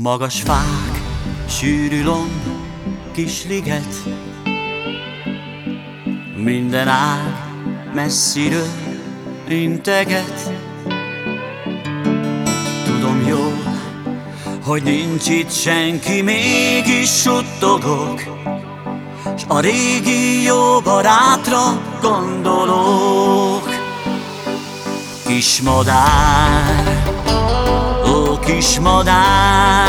Magas fák, sűrű lomb, kis liget. Minden ág messziről integet Tudom jól, hogy nincs itt senki, mégis suttogok. S a régi jó barátra gondolok. Kis madár, ó kis madár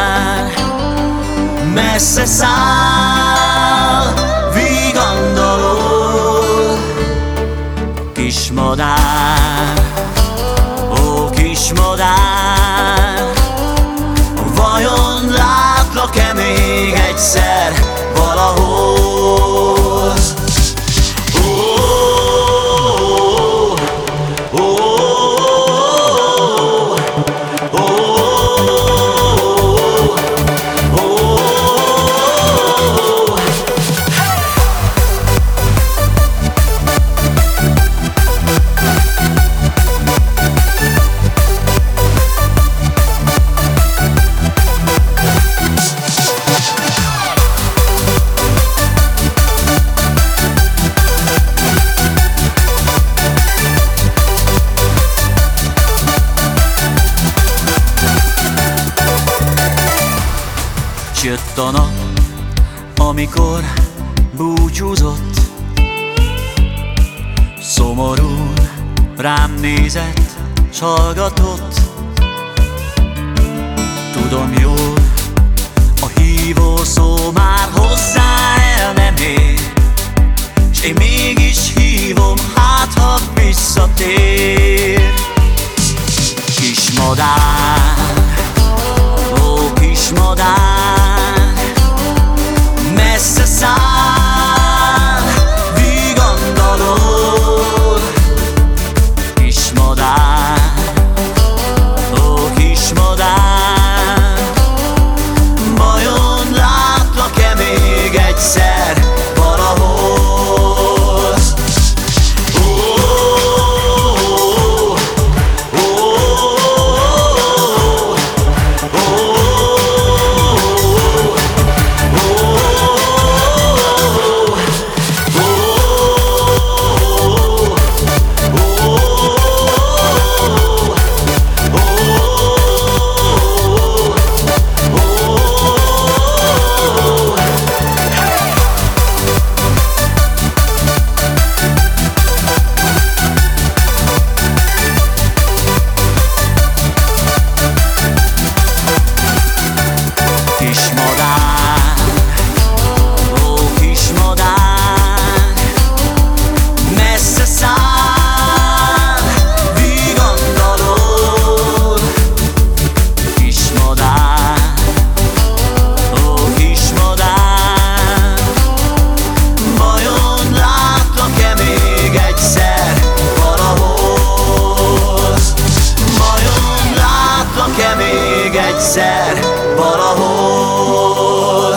Messze száll, vigandalol. Kis madár, ó kis madár Vajon látlak-e még egyszer jött a nap, amikor búcsúzott. Szomorún rám nézett, s hallgatott. Tudom jól, a hívó szó már hozzá el nem ér S én mégis hívom, hát ha visszatér. Kis madár bad, but I hold.